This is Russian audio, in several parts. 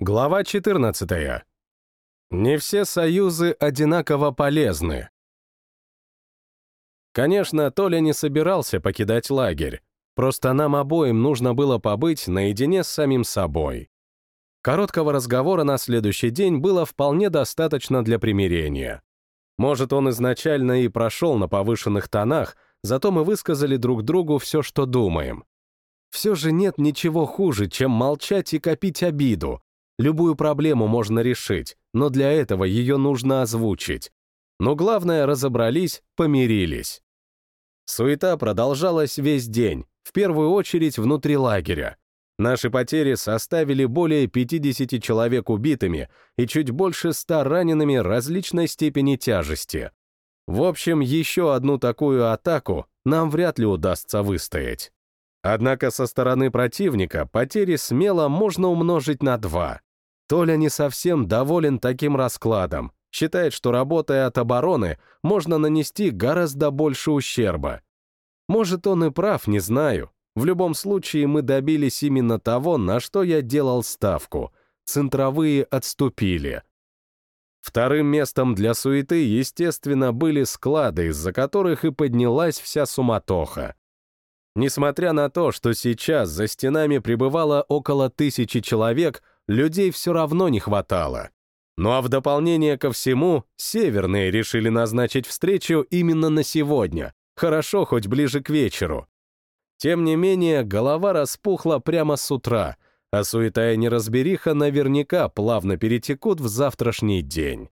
Глава 14. Не все союзы одинаково полезны. Конечно, Толя не собирался покидать лагерь. Просто нам обоим нужно было побыть наедине с самим собой. Короткого разговора на следующий день было вполне достаточно для примирения. Может, он изначально и прошел на повышенных тонах, зато мы высказали друг другу все, что думаем. Все же нет ничего хуже, чем молчать и копить обиду, Любую проблему можно решить, но для этого ее нужно озвучить. Но главное, разобрались, помирились. Суета продолжалась весь день, в первую очередь внутри лагеря. Наши потери составили более 50 человек убитыми и чуть больше 100 ранеными различной степени тяжести. В общем, еще одну такую атаку нам вряд ли удастся выстоять. Однако со стороны противника потери смело можно умножить на два. Толя не совсем доволен таким раскладом, считает, что работая от обороны, можно нанести гораздо больше ущерба. Может, он и прав, не знаю. В любом случае, мы добились именно того, на что я делал ставку. Центровые отступили. Вторым местом для суеты, естественно, были склады, из-за которых и поднялась вся суматоха. Несмотря на то, что сейчас за стенами пребывало около тысячи человек, людей все равно не хватало. Ну а в дополнение ко всему, северные решили назначить встречу именно на сегодня, хорошо хоть ближе к вечеру. Тем не менее, голова распухла прямо с утра, а суета и неразбериха наверняка плавно перетекут в завтрашний день.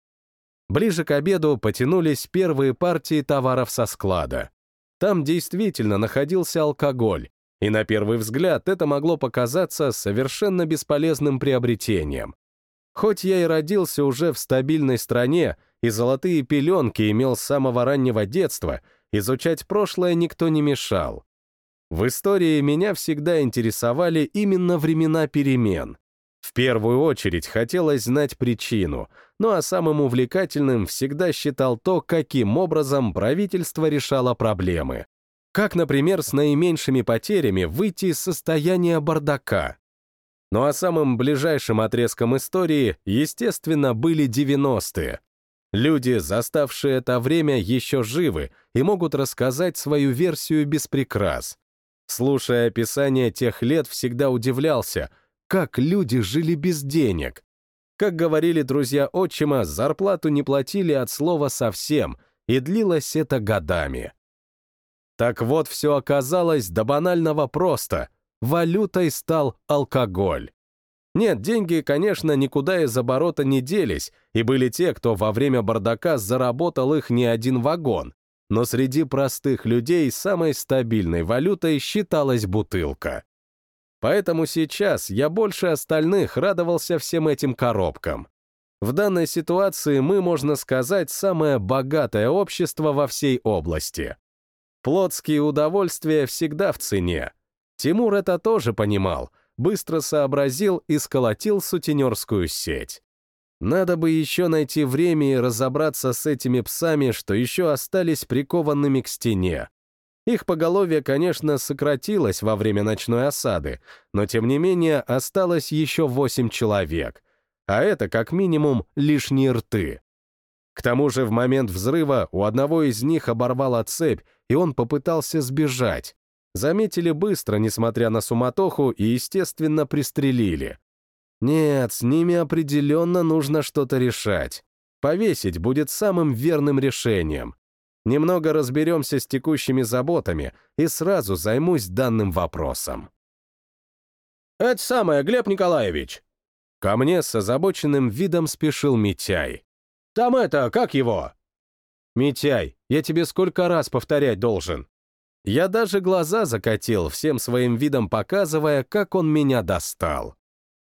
Ближе к обеду потянулись первые партии товаров со склада. Там действительно находился алкоголь, и на первый взгляд это могло показаться совершенно бесполезным приобретением. Хоть я и родился уже в стабильной стране и золотые пеленки имел с самого раннего детства, изучать прошлое никто не мешал. В истории меня всегда интересовали именно времена перемен. В первую очередь хотелось знать причину, ну а самым увлекательным всегда считал то, каким образом правительство решало проблемы. Как, например, с наименьшими потерями выйти из состояния бардака. Ну а самым ближайшим отрезком истории, естественно, были 90-е. Люди, заставшие это время, еще живы и могут рассказать свою версию без прикрас. Слушая описание тех лет, всегда удивлялся, как люди жили без денег. Как говорили друзья отчима, зарплату не платили от слова совсем, и длилось это годами. Так вот, все оказалось до банального просто. Валютой стал алкоголь. Нет, деньги, конечно, никуда из оборота не делись, и были те, кто во время бардака заработал их не один вагон. Но среди простых людей самой стабильной валютой считалась бутылка. Поэтому сейчас я больше остальных радовался всем этим коробкам. В данной ситуации мы, можно сказать, самое богатое общество во всей области. Плотские удовольствия всегда в цене. Тимур это тоже понимал, быстро сообразил и сколотил сутенерскую сеть. Надо бы еще найти время и разобраться с этими псами, что еще остались прикованными к стене. Их поголовье, конечно, сократилось во время ночной осады, но тем не менее осталось еще восемь человек. А это, как минимум, лишние рты. К тому же в момент взрыва у одного из них оборвала цепь, и он попытался сбежать. Заметили быстро, несмотря на суматоху, и, естественно, пристрелили. Нет, с ними определенно нужно что-то решать. Повесить будет самым верным решением. Немного разберемся с текущими заботами и сразу займусь данным вопросом. «Это самое, Глеб Николаевич!» Ко мне с озабоченным видом спешил Митяй. «Там это, как его?» «Митяй, я тебе сколько раз повторять должен?» Я даже глаза закатил, всем своим видом показывая, как он меня достал.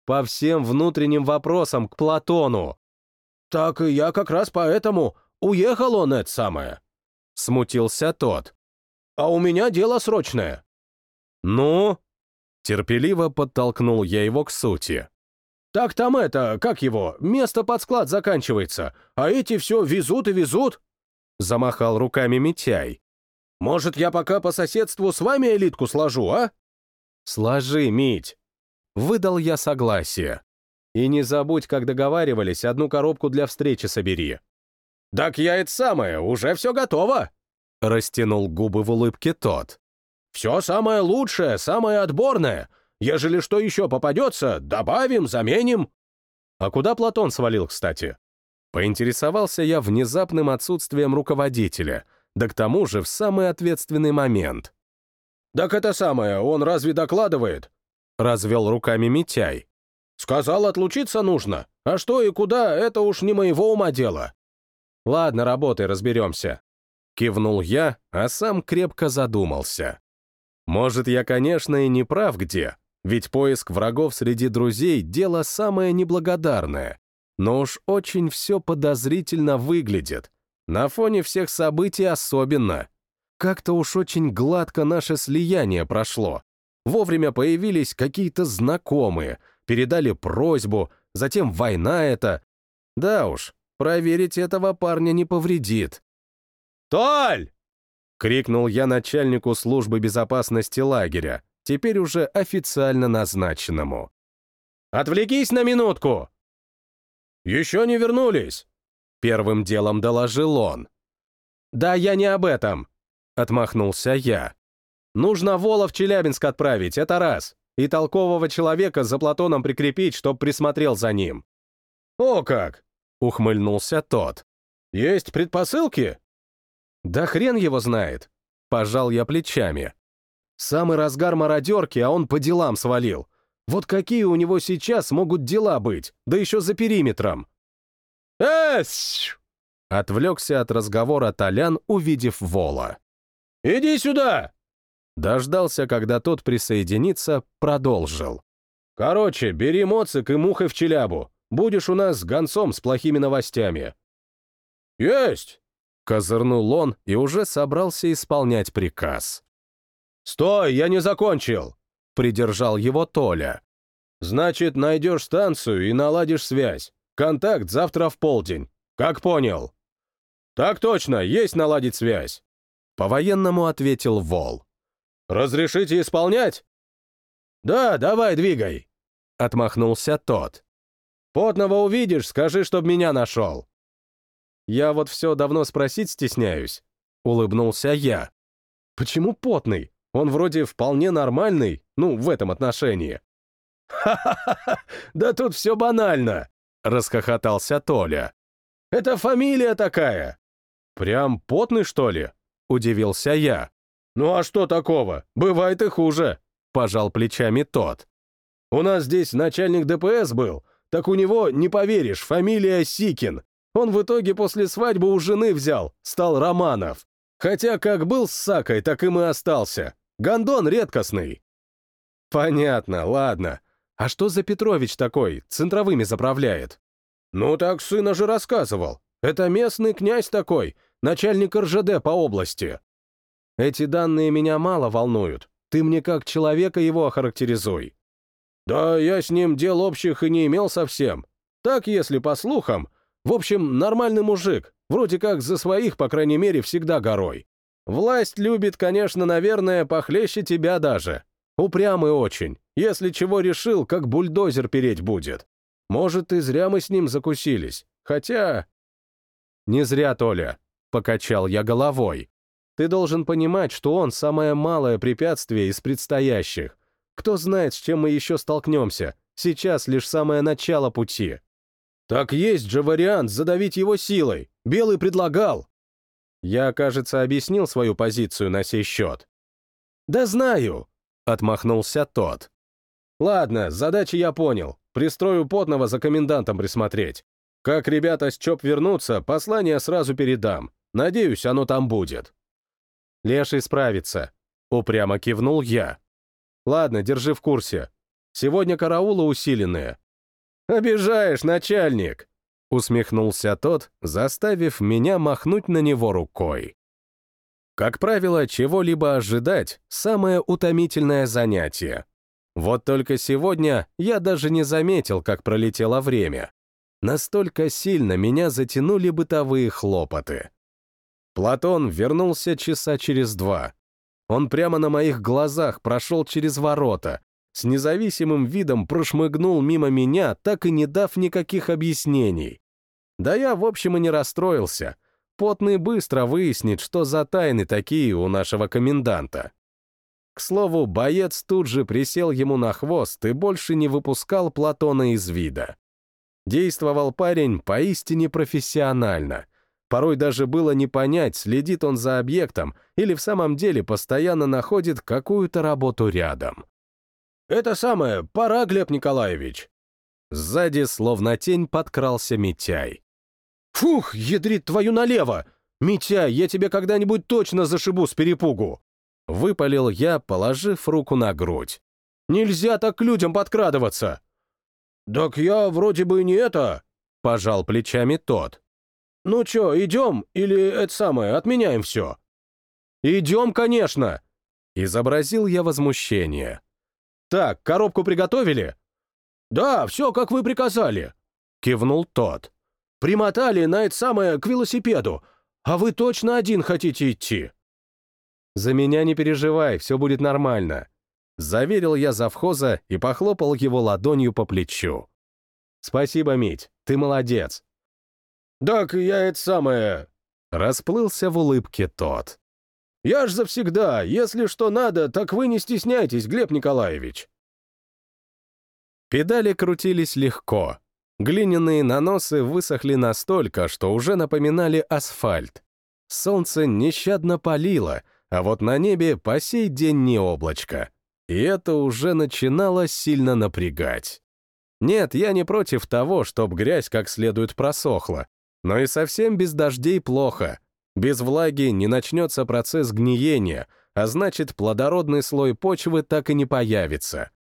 По всем внутренним вопросам к Платону. «Так и я как раз поэтому. Уехал он, это самое». Смутился тот. «А у меня дело срочное». «Ну?» Терпеливо подтолкнул я его к сути. «Так там это, как его, место под склад заканчивается, а эти все везут и везут». Замахал руками Митяй. «Может, я пока по соседству с вами элитку сложу, а?» «Сложи, Мить». Выдал я согласие. И не забудь, как договаривались, одну коробку для встречи собери. «Так я это самое, уже все готово!» Растянул губы в улыбке тот. «Все самое лучшее, самое отборное. Ежели что еще попадется, добавим, заменим». А куда Платон свалил, кстати? Поинтересовался я внезапным отсутствием руководителя, да к тому же в самый ответственный момент. «Так это самое, он разве докладывает?» Развел руками Митяй. «Сказал, отлучиться нужно. А что и куда, это уж не моего ума дело». «Ладно, работай, разберемся». Кивнул я, а сам крепко задумался. Может, я, конечно, и не прав где, ведь поиск врагов среди друзей — дело самое неблагодарное. Но уж очень все подозрительно выглядит. На фоне всех событий особенно. Как-то уж очень гладко наше слияние прошло. Вовремя появились какие-то знакомые, передали просьбу, затем война эта. Да уж, проверить этого парня не повредит. «Толь!» — крикнул я начальнику службы безопасности лагеря, теперь уже официально назначенному. «Отвлекись на минутку!» «Еще не вернулись!» — первым делом доложил он. «Да я не об этом!» — отмахнулся я. «Нужно Вола в Челябинск отправить, это раз, и толкового человека за Платоном прикрепить, чтоб присмотрел за ним». «О как!» — ухмыльнулся тот. «Есть предпосылки?» «Да хрен его знает!» — пожал я плечами. Самый разгар мародерки, а он по делам свалил. Вот какие у него сейчас могут дела быть, да еще за периметром. «Эс!» — отвлекся от разговора Толян, увидев Вола. «Иди сюда!» Дождался, когда тот присоединится, продолжил. «Короче, бери моцик и мухой в челябу. Будешь у нас с гонцом с плохими новостями». «Есть!» — козырнул он и уже собрался исполнять приказ. «Стой, я не закончил!» — придержал его Толя. «Значит, найдешь станцию и наладишь связь. Контакт завтра в полдень. Как понял?» «Так точно, есть наладить связь!» По-военному ответил Вол. «Разрешите исполнять?» «Да, давай, двигай!» — отмахнулся тот. «Потного увидишь, скажи, чтоб меня нашел!» «Я вот все давно спросить стесняюсь», — улыбнулся я. «Почему потный? Он вроде вполне нормальный, ну, в этом отношении». «Ха-ха-ха! Да тут все банально!» — расхохотался Толя. «Это фамилия такая!» «Прям потный, что ли?» — удивился я. «Ну а что такого? Бывает и хуже!» — пожал плечами тот. «У нас здесь начальник ДПС был, так у него, не поверишь, фамилия Сикин. Он в итоге после свадьбы у жены взял, стал Романов. Хотя как был с Сакой, так им и остался. Гондон редкостный». «Понятно, ладно. А что за Петрович такой, центровыми заправляет?» «Ну так сына же рассказывал. Это местный князь такой, начальник РЖД по области». «Эти данные меня мало волнуют. Ты мне как человека его охарактеризуй». «Да я с ним дел общих и не имел совсем. Так, если по слухам. В общем, нормальный мужик, вроде как за своих, по крайней мере, всегда горой. Власть любит, конечно, наверное, похлеще тебя даже. Упрямый очень. Если чего решил, как бульдозер переть будет. Может, и зря мы с ним закусились. Хотя... Не зря, Толя. Покачал я головой. Ты должен понимать, что он самое малое препятствие из предстоящих. Кто знает, с чем мы еще столкнемся. Сейчас лишь самое начало пути. Так есть же вариант задавить его силой. Белый предлагал. Я, кажется, объяснил свою позицию на сей счет. «Да знаю», — отмахнулся тот. «Ладно, задачи я понял. Пристрою потного за комендантом присмотреть. Как ребята с ЧОП вернутся, послание сразу передам. Надеюсь, оно там будет». «Леший справится», — упрямо кивнул я. «Ладно, держи в курсе. Сегодня караулы усиленные». «Обижаешь, начальник!» Усмехнулся тот, заставив меня махнуть на него рукой. Как правило, чего-либо ожидать — самое утомительное занятие. Вот только сегодня я даже не заметил, как пролетело время. Настолько сильно меня затянули бытовые хлопоты. Платон вернулся часа через два. Он прямо на моих глазах прошел через ворота, с независимым видом прошмыгнул мимо меня, так и не дав никаких объяснений. Да я, в общем, и не расстроился. Потный быстро выяснит, что за тайны такие у нашего коменданта. К слову, боец тут же присел ему на хвост и больше не выпускал Платона из вида. Действовал парень поистине профессионально. Порой даже было не понять, следит он за объектом или в самом деле постоянно находит какую-то работу рядом. «Это самое, пора, Глеб Николаевич!» Сзади, словно тень, подкрался Митяй. «Фух, ядрит твою налево! Митяй, я тебе когда-нибудь точно зашибу с перепугу!» Выпалил я, положив руку на грудь. «Нельзя так к людям подкрадываться!» «Так я вроде бы не это...» — пожал плечами тот. «Ну чё, идем или это самое, отменяем все?» «Идем, конечно!» — изобразил я возмущение. «Так, коробку приготовили?» «Да, все, как вы приказали», — кивнул тот. «Примотали на это самое к велосипеду, а вы точно один хотите идти?» «За меня не переживай, все будет нормально», — заверил я завхоза и похлопал его ладонью по плечу. «Спасибо, Мить, ты молодец». «Так я это самое...» — расплылся в улыбке тот. «Я ж завсегда, если что надо, так вы не стесняйтесь, Глеб Николаевич». Педали крутились легко. Глиняные наносы высохли настолько, что уже напоминали асфальт. Солнце нещадно палило, а вот на небе по сей день не облачко. И это уже начинало сильно напрягать. Нет, я не против того, чтоб грязь как следует просохла, но и совсем без дождей плохо. Без влаги не начнется процесс гниения, а значит, плодородный слой почвы так и не появится.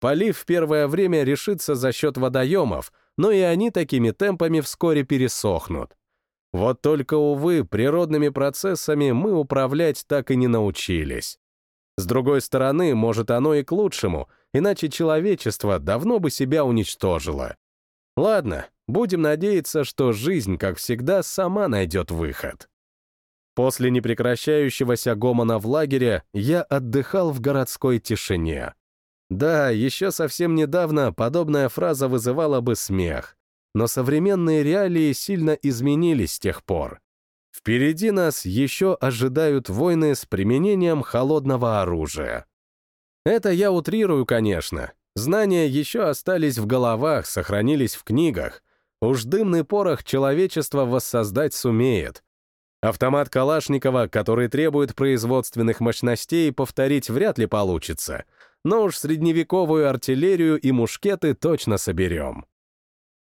Полив в первое время решится за счет водоемов, но и они такими темпами вскоре пересохнут. Вот только, увы, природными процессами мы управлять так и не научились. С другой стороны, может, оно и к лучшему, иначе человечество давно бы себя уничтожило. Ладно, будем надеяться, что жизнь, как всегда, сама найдет выход. После непрекращающегося гомона в лагере я отдыхал в городской тишине. Да, еще совсем недавно подобная фраза вызывала бы смех но современные реалии сильно изменились с тех пор. Впереди нас еще ожидают войны с применением холодного оружия. Это я утрирую, конечно. Знания еще остались в головах, сохранились в книгах. Уж дымный порох человечество воссоздать сумеет. Автомат Калашникова, который требует производственных мощностей, повторить вряд ли получится. Но уж средневековую артиллерию и мушкеты точно соберем.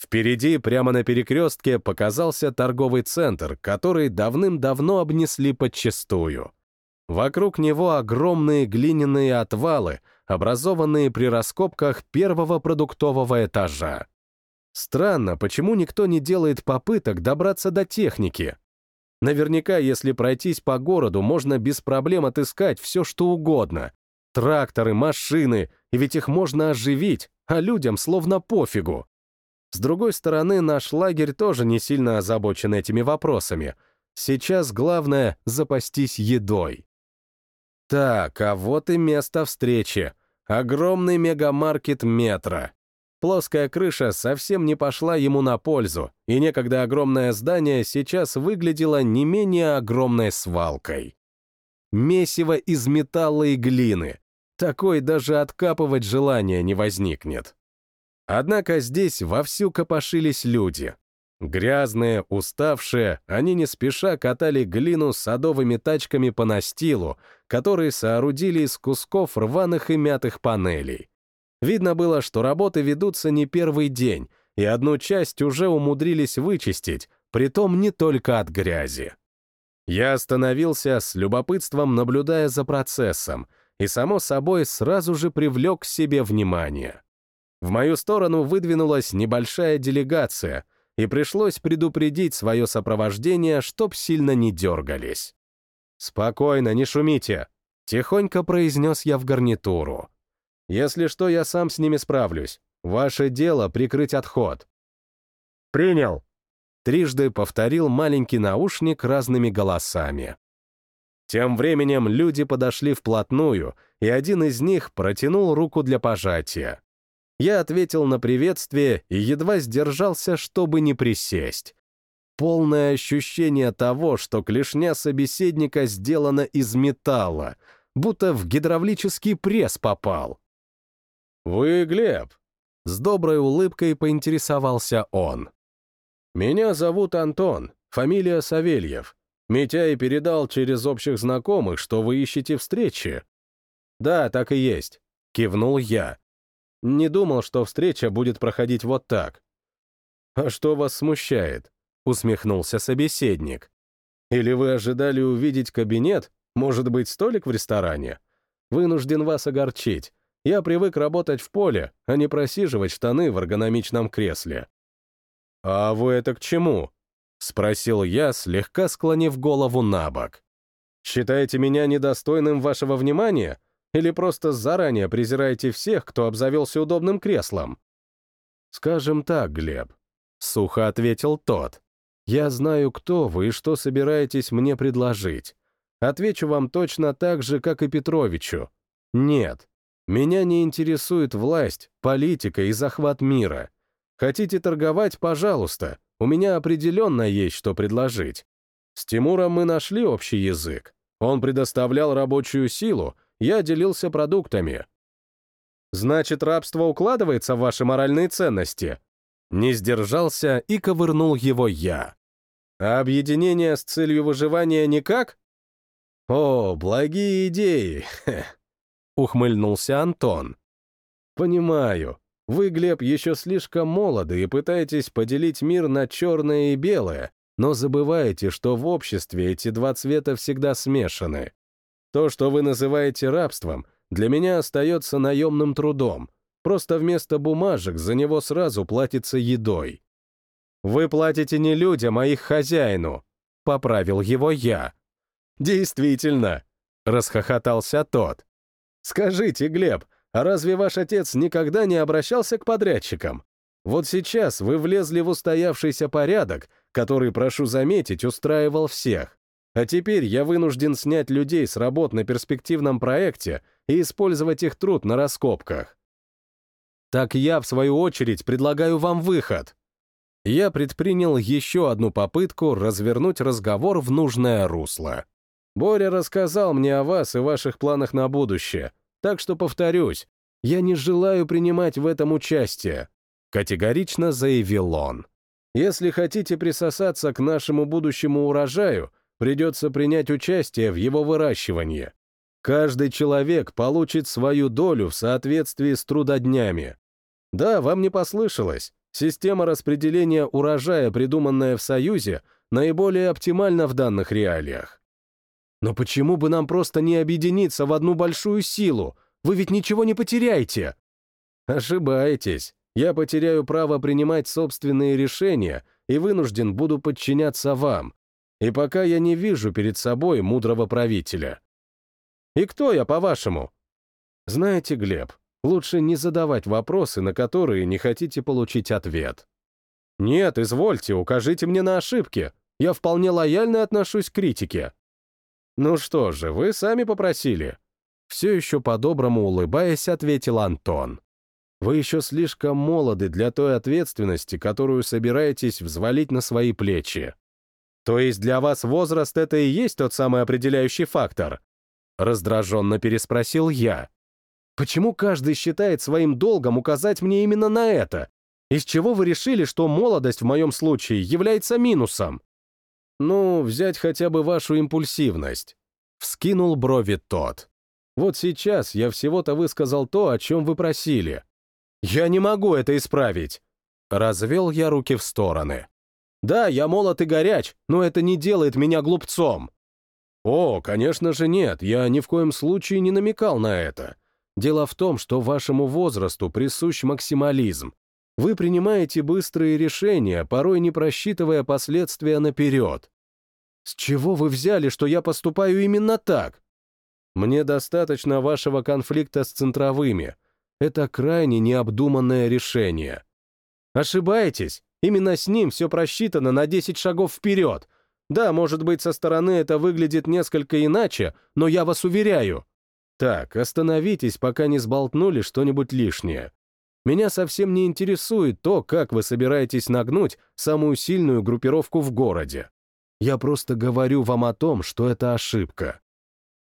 Впереди, прямо на перекрестке, показался торговый центр, который давным-давно обнесли подчистую. Вокруг него огромные глиняные отвалы, образованные при раскопках первого продуктового этажа. Странно, почему никто не делает попыток добраться до техники? Наверняка, если пройтись по городу, можно без проблем отыскать все, что угодно. Тракторы, машины, и ведь их можно оживить, а людям словно пофигу. С другой стороны, наш лагерь тоже не сильно озабочен этими вопросами. Сейчас главное — запастись едой. Так, а вот и место встречи. Огромный мегамаркет метро. Плоская крыша совсем не пошла ему на пользу, и некогда огромное здание сейчас выглядело не менее огромной свалкой. Месиво из металла и глины. Такой даже откапывать желания не возникнет. Однако здесь вовсю копошились люди. Грязные, уставшие, они не спеша катали глину садовыми тачками по настилу, которые соорудили из кусков рваных и мятых панелей. Видно было, что работы ведутся не первый день, и одну часть уже умудрились вычистить, притом не только от грязи. Я остановился с любопытством, наблюдая за процессом, и, само собой, сразу же привлек к себе внимание. В мою сторону выдвинулась небольшая делегация, и пришлось предупредить свое сопровождение, чтоб сильно не дергались. «Спокойно, не шумите», — тихонько произнес я в гарнитуру. «Если что, я сам с ними справлюсь. Ваше дело — прикрыть отход». «Принял», — трижды повторил маленький наушник разными голосами. Тем временем люди подошли вплотную, и один из них протянул руку для пожатия. Я ответил на приветствие и едва сдержался, чтобы не присесть. Полное ощущение того, что клешня собеседника сделана из металла, будто в гидравлический пресс попал. «Вы Глеб?» — с доброй улыбкой поинтересовался он. «Меня зовут Антон, фамилия Савельев. Митяй передал через общих знакомых, что вы ищете встречи». «Да, так и есть», — кивнул я. Не думал, что встреча будет проходить вот так. «А что вас смущает?» — усмехнулся собеседник. «Или вы ожидали увидеть кабинет, может быть, столик в ресторане? Вынужден вас огорчить. Я привык работать в поле, а не просиживать штаны в эргономичном кресле». «А вы это к чему?» — спросил я, слегка склонив голову на бок. «Считаете меня недостойным вашего внимания? Или просто заранее презираете всех, кто обзавелся удобным креслом?» «Скажем так, Глеб», — сухо ответил тот. «Я знаю, кто вы и что собираетесь мне предложить. Отвечу вам точно так же, как и Петровичу. Нет, меня не интересует власть, политика и захват мира. Хотите торговать, пожалуйста, у меня определенно есть что предложить. С Тимуром мы нашли общий язык. Он предоставлял рабочую силу, я делился продуктами. Значит, рабство укладывается в ваши моральные ценности? Не сдержался и ковырнул его я. А объединение с целью выживания никак? О, благие идеи, ухмыльнулся Антон. Понимаю, вы, Глеб, еще слишком молоды и пытаетесь поделить мир на черное и белое, но забываете, что в обществе эти два цвета всегда смешаны. То, что вы называете рабством, для меня остается наемным трудом, просто вместо бумажек за него сразу платится едой. «Вы платите не людям, а их хозяину», — поправил его я. «Действительно», — расхохотался тот. «Скажите, Глеб, а разве ваш отец никогда не обращался к подрядчикам? Вот сейчас вы влезли в устоявшийся порядок, который, прошу заметить, устраивал всех. А теперь я вынужден снять людей с работ на перспективном проекте и использовать их труд на раскопках. Так я, в свою очередь, предлагаю вам выход. Я предпринял еще одну попытку развернуть разговор в нужное русло. Боря рассказал мне о вас и ваших планах на будущее, так что повторюсь, я не желаю принимать в этом участие», — категорично заявил он. «Если хотите присосаться к нашему будущему урожаю, придется принять участие в его выращивании. Каждый человек получит свою долю в соответствии с трудоднями. Да, вам не послышалось. Система распределения урожая, придуманная в Союзе, наиболее оптимальна в данных реалиях. Но почему бы нам просто не объединиться в одну большую силу? Вы ведь ничего не потеряете. Ошибаетесь. Я потеряю право принимать собственные решения и вынужден буду подчиняться вам. И пока я не вижу перед собой мудрого правителя. И кто я, по-вашему? Знаете, Глеб, лучше не задавать вопросы, на которые не хотите получить ответ. Нет, извольте, укажите мне на ошибки. Я вполне лояльно отношусь к критике. «Ну что же, вы сами попросили». Все еще по-доброму улыбаясь, ответил Антон. «Вы еще слишком молоды для той ответственности, которую собираетесь взвалить на свои плечи. То есть для вас возраст — это и есть тот самый определяющий фактор?» Раздраженно переспросил я. «Почему каждый считает своим долгом указать мне именно на это? Из чего вы решили, что молодость в моем случае является минусом?» «Ну, взять хотя бы вашу импульсивность», — вскинул брови тот. «Вот сейчас я всего-то высказал то, о чем вы просили. Я не могу это исправить!» Развел я руки в стороны. «Да, я молод и горяч, но это не делает меня глупцом!» «О, конечно же нет, я ни в коем случае не намекал на это. Дело в том, что вашему возрасту присущ максимализм. Вы принимаете быстрые решения, порой не просчитывая последствия наперед. С чего вы взяли, что я поступаю именно так? Мне достаточно вашего конфликта с центровыми. Это крайне необдуманное решение. Ошибаетесь, именно с ним все просчитано на 10 шагов вперед. Да, может быть, со стороны это выглядит несколько иначе, но я вас уверяю. Так, остановитесь, пока не сболтнули что-нибудь лишнее. Меня совсем не интересует то, как вы собираетесь нагнуть самую сильную группировку в городе. Я просто говорю вам о том, что это ошибка.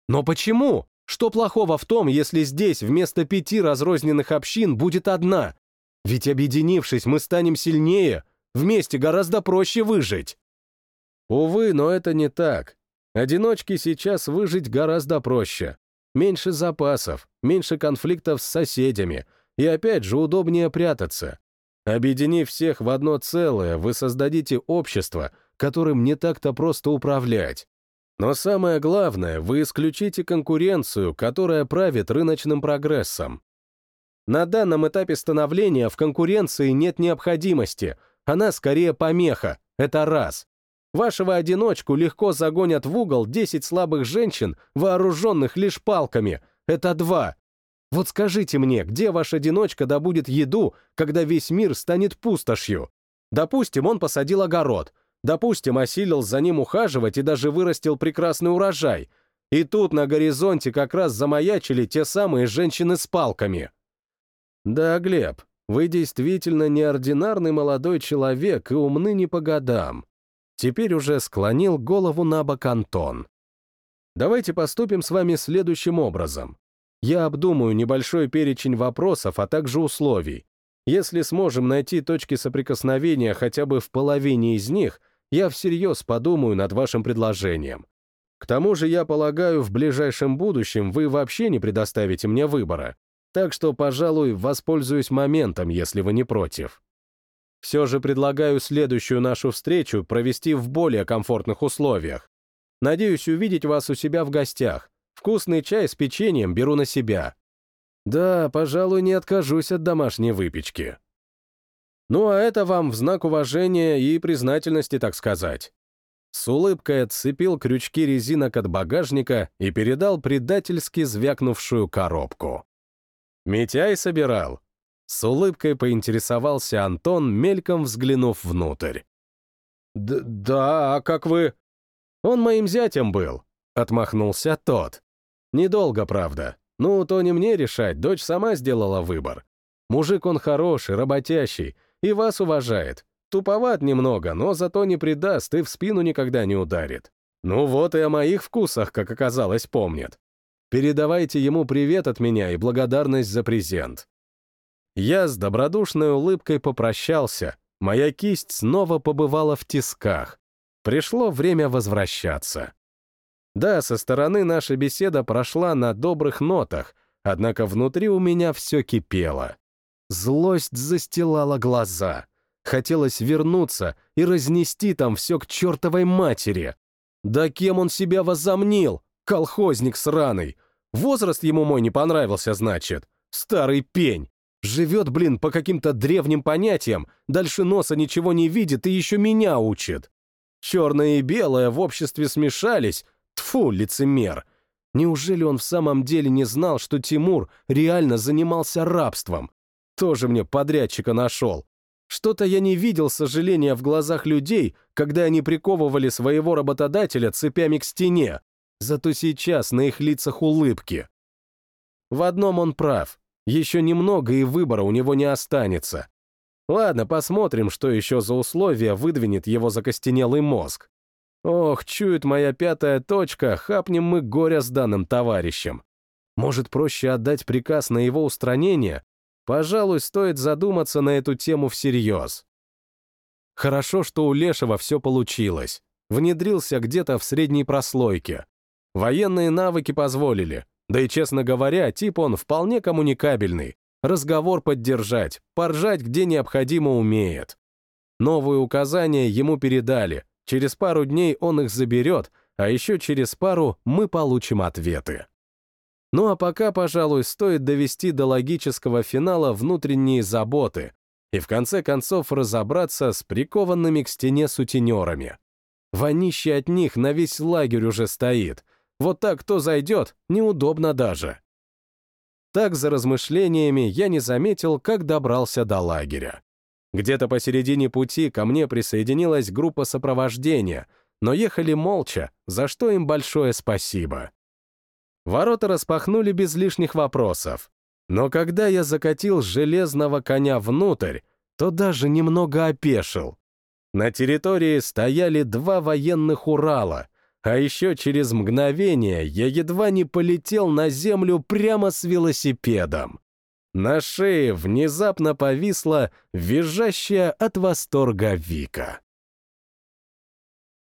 Но почему? Что плохого в том, если здесь вместо пяти разрозненных общин будет одна? Ведь объединившись, мы станем сильнее, вместе гораздо проще выжить. Увы, но это не так. Одиночке сейчас выжить гораздо проще. Меньше запасов, меньше конфликтов с соседями, и опять же удобнее прятаться. Объединив всех в одно целое, вы создадите общество, которым не так-то просто управлять. Но самое главное, вы исключите конкуренцию, которая правит рыночным прогрессом. На данном этапе становления в конкуренции нет необходимости, она скорее помеха, это раз. Вашего одиночку легко загонят в угол 10 слабых женщин, вооруженных лишь палками, это два. Вот скажите мне, где ваш одиночка добудет еду, когда весь мир станет пустошью? Допустим, он посадил огород — Допустим, осилил за ним ухаживать и даже вырастил прекрасный урожай. И тут на горизонте как раз замаячили те самые женщины с палками. Да, Глеб, вы действительно неординарный молодой человек и умны не по годам. Теперь уже склонил голову на бок Антон. Давайте поступим с вами следующим образом. Я обдумаю небольшой перечень вопросов, а также условий. Если сможем найти точки соприкосновения хотя бы в половине из них — я всерьез подумаю над вашим предложением. К тому же, я полагаю, в ближайшем будущем вы вообще не предоставите мне выбора, так что, пожалуй, воспользуюсь моментом, если вы не против. Все же предлагаю следующую нашу встречу провести в более комфортных условиях. Надеюсь увидеть вас у себя в гостях. Вкусный чай с печеньем беру на себя. Да, пожалуй, не откажусь от домашней выпечки. Ну а это вам в знак уважения и признательности, так сказать. С улыбкой отцепил крючки резинок от багажника и передал предательски звякнувшую коробку. «Митяй собирал?» С улыбкой поинтересовался Антон, мельком взглянув внутрь. «Да, а как вы...» «Он моим зятем был», — отмахнулся тот. «Недолго, правда. Ну, то не мне решать, дочь сама сделала выбор. Мужик он хороший, работящий, и вас уважает. Туповат немного, но зато не предаст и в спину никогда не ударит. Ну вот и о моих вкусах, как оказалось, помнит. Передавайте ему привет от меня и благодарность за презент. Я с добродушной улыбкой попрощался. Моя кисть снова побывала в тисках. Пришло время возвращаться. Да, со стороны наша беседа прошла на добрых нотах, однако внутри у меня все кипело. Злость застилала глаза. Хотелось вернуться и разнести там все к чертовой матери. Да кем он себя возомнил? Колхозник сраный. Возраст ему мой не понравился, значит. Старый пень. Живет, блин, по каким-то древним понятиям, дальше носа ничего не видит и еще меня учит. Черное и белое в обществе смешались. Тфу, лицемер. Неужели он в самом деле не знал, что Тимур реально занимался рабством? Тоже мне подрядчика нашел. Что-то я не видел сожаления в глазах людей, когда они приковывали своего работодателя цепями к стене. Зато сейчас на их лицах улыбки. В одном он прав. Еще немного, и выбора у него не останется. Ладно, посмотрим, что еще за условия выдвинет его закостенелый мозг. Ох, чует моя пятая точка, хапнем мы горя с данным товарищем. Может, проще отдать приказ на его устранение, Пожалуй, стоит задуматься на эту тему всерьез. Хорошо, что у Лешего все получилось. Внедрился где-то в средней прослойке. Военные навыки позволили. Да и, честно говоря, тип он вполне коммуникабельный. Разговор поддержать, поржать где необходимо умеет. Новые указания ему передали. Через пару дней он их заберет, а еще через пару мы получим ответы. Ну а пока, пожалуй, стоит довести до логического финала внутренние заботы и в конце концов разобраться с прикованными к стене сутенерами. Вонище от них на весь лагерь уже стоит. Вот так кто зайдет, неудобно даже. Так, за размышлениями, я не заметил, как добрался до лагеря. Где-то посередине пути ко мне присоединилась группа сопровождения, но ехали молча, за что им большое спасибо. Ворота распахнули без лишних вопросов. Но когда я закатил железного коня внутрь, то даже немного опешил. На территории стояли два военных Урала, а еще через мгновение я едва не полетел на землю прямо с велосипедом. На шее внезапно повисла визжащая от восторга Вика.